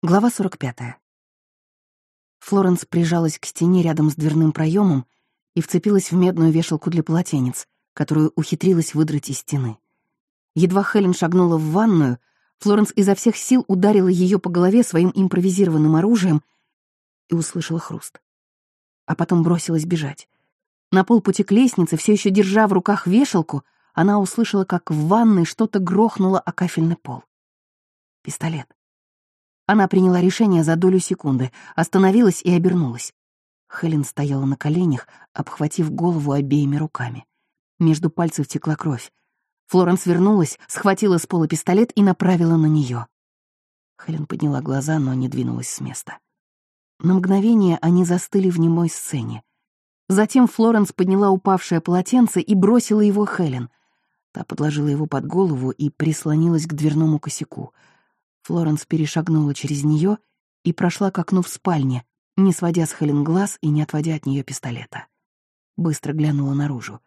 Глава 45. Флоренс прижалась к стене рядом с дверным проемом и вцепилась в медную вешалку для полотенец, которую ухитрилась выдрать из стены. Едва Хелен шагнула в ванную, Флоренс изо всех сил ударила ее по голове своим импровизированным оружием и услышала хруст. А потом бросилась бежать. На полпути к лестнице, все еще держа в руках вешалку, она услышала, как в ванной что-то грохнуло о кафельный пол. Пистолет. Она приняла решение за долю секунды, остановилась и обернулась. Хелен стояла на коленях, обхватив голову обеими руками. Между пальцев текла кровь. Флоренс вернулась, схватила с пола пистолет и направила на нее. Хелен подняла глаза, но не двинулась с места. На мгновение они застыли в немой сцене. Затем Флоренс подняла упавшее полотенце и бросила его Хелен. Та подложила его под голову и прислонилась к дверному косяку — Флоренс перешагнула через нее и прошла к окну в спальне, не сводя с Хелен глаз и не отводя от нее пистолета. Быстро глянула наружу.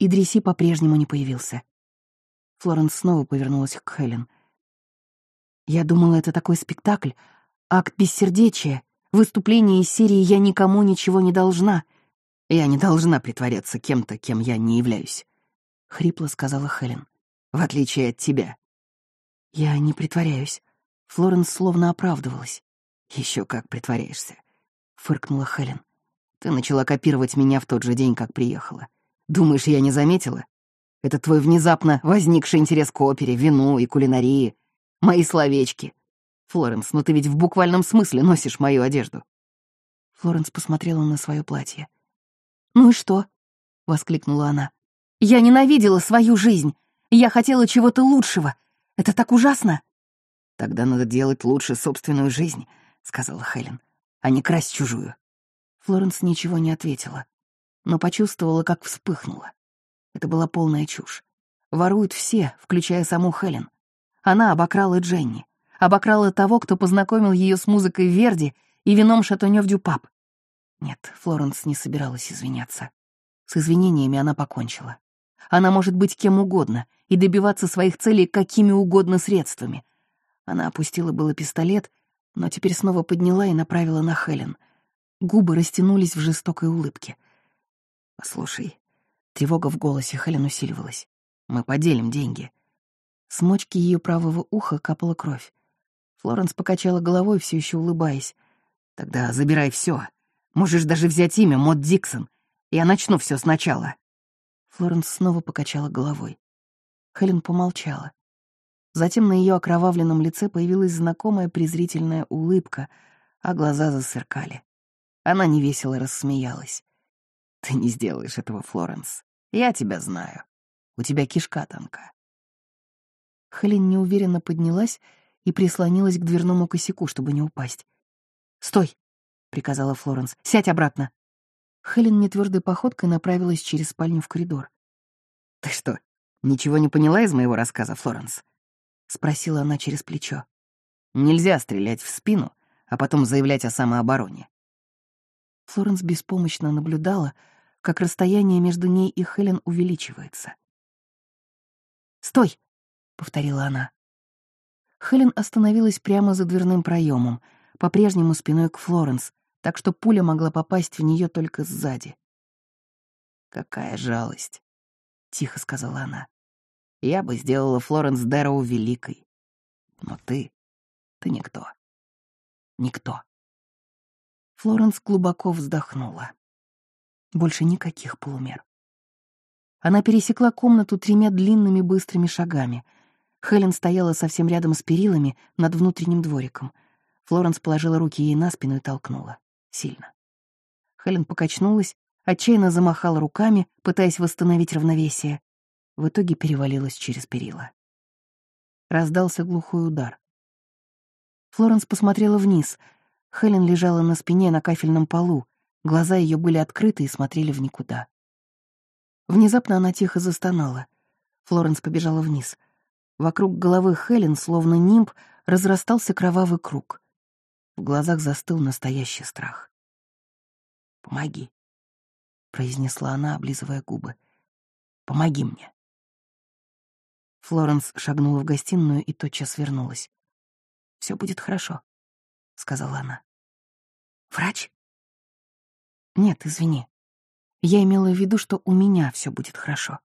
Идриси по-прежнему не появился. Флоренс снова повернулась к Хелен. «Я думала, это такой спектакль, акт бессердечия, выступление из серии «Я никому ничего не должна». Я не должна притворяться кем-то, кем я не являюсь», — хрипло сказала Хелен. «В отличие от тебя». Я не притворяюсь. Флоренс словно оправдывалась. Еще как притворяешься, фыркнула Хелен. Ты начала копировать меня в тот же день, как приехала. Думаешь, я не заметила? Это твой внезапно возникший интерес к опере, вину и кулинарии. Мои словечки. Флоренс, ну ты ведь в буквальном смысле носишь мою одежду. Флоренс посмотрела на свое платье. «Ну и что?» — воскликнула она. «Я ненавидела свою жизнь. Я хотела чего-то лучшего. Это так ужасно!» «Тогда надо делать лучше собственную жизнь», — сказала Хелен, «а не красть чужую». Флоренс ничего не ответила, но почувствовала, как вспыхнула. Это была полная чушь. Воруют все, включая саму Хелен. Она обокрала Дженни, обокрала того, кто познакомил ее с музыкой Верди и вином Шатунёв Дюпап. Нет, Флоренс не собиралась извиняться. С извинениями она покончила. Она может быть кем угодно и добиваться своих целей какими угодно средствами. Она опустила было пистолет, но теперь снова подняла и направила на Хелен. Губы растянулись в жестокой улыбке. «Послушай», тревога в голосе Хелен усиливалась. «Мы поделим деньги». С мочки ее правого уха капала кровь. Флоренс покачала головой, все еще улыбаясь. «Тогда забирай все. Можешь даже взять имя Мод Диксон. Я начну все сначала». Флоренс снова покачала головой. Хелен помолчала. Затем на ее окровавленном лице появилась знакомая презрительная улыбка, а глаза засверкали. Она невесело рассмеялась. «Ты не сделаешь этого, Флоренс. Я тебя знаю. У тебя кишка тонка». Хелен неуверенно поднялась и прислонилась к дверному косяку, чтобы не упасть. «Стой!» — приказала Флоренс. «Сядь обратно!» Хелен нетвердой походкой направилась через спальню в коридор. «Ты что, ничего не поняла из моего рассказа, Флоренс?» — спросила она через плечо. «Нельзя стрелять в спину, а потом заявлять о самообороне». Флоренс беспомощно наблюдала, как расстояние между ней и Хелен увеличивается. «Стой!» — повторила она. Хелен остановилась прямо за дверным проемом, по-прежнему спиной к Флоренс, так что пуля могла попасть в нее только сзади. «Какая жалость!» — тихо сказала она. «Я бы сделала Флоренс Дэроу великой. Но ты... ты никто. Никто». Флоренс глубоко вздохнула. Больше никаких полумер. Она пересекла комнату тремя длинными быстрыми шагами. Хелен стояла совсем рядом с перилами над внутренним двориком. Флоренс положила руки ей на спину и толкнула сильно. Хелен покачнулась, отчаянно замахала руками, пытаясь восстановить равновесие. В итоге перевалилась через перила. Раздался глухой удар. Флоренс посмотрела вниз. Хелен лежала на спине на кафельном полу. Глаза ее были открыты и смотрели в никуда. Внезапно она тихо застонала. Флоренс побежала вниз. Вокруг головы Хелен, словно нимб, разрастался кровавый круг. В глазах застыл настоящий страх. «Помоги», — произнесла она, облизывая губы. «Помоги мне». Флоренс шагнула в гостиную и тотчас вернулась. «Все будет хорошо», сказала она. «Врач?» «Нет, извини. Я имела в виду, что у меня все будет хорошо».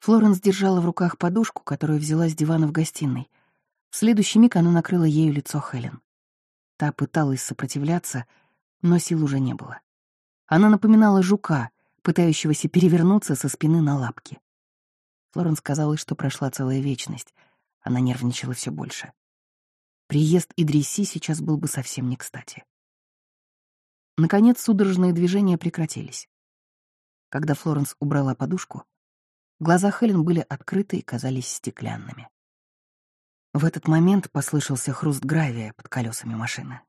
Флоренс держала в руках подушку, которую взяла с дивана в гостиной. В следующий миг она накрыла ею лицо Хелен. Та пыталась сопротивляться, но сил уже не было. Она напоминала жука, пытающегося перевернуться со спины на лапки. Флоренс казалось, что прошла целая вечность. Она нервничала все больше. Приезд Идриси сейчас был бы совсем не кстати. Наконец судорожные движения прекратились. Когда Флоренс убрала подушку, глаза Хелен были открыты и казались стеклянными. В этот момент послышался хруст гравия под колесами машины.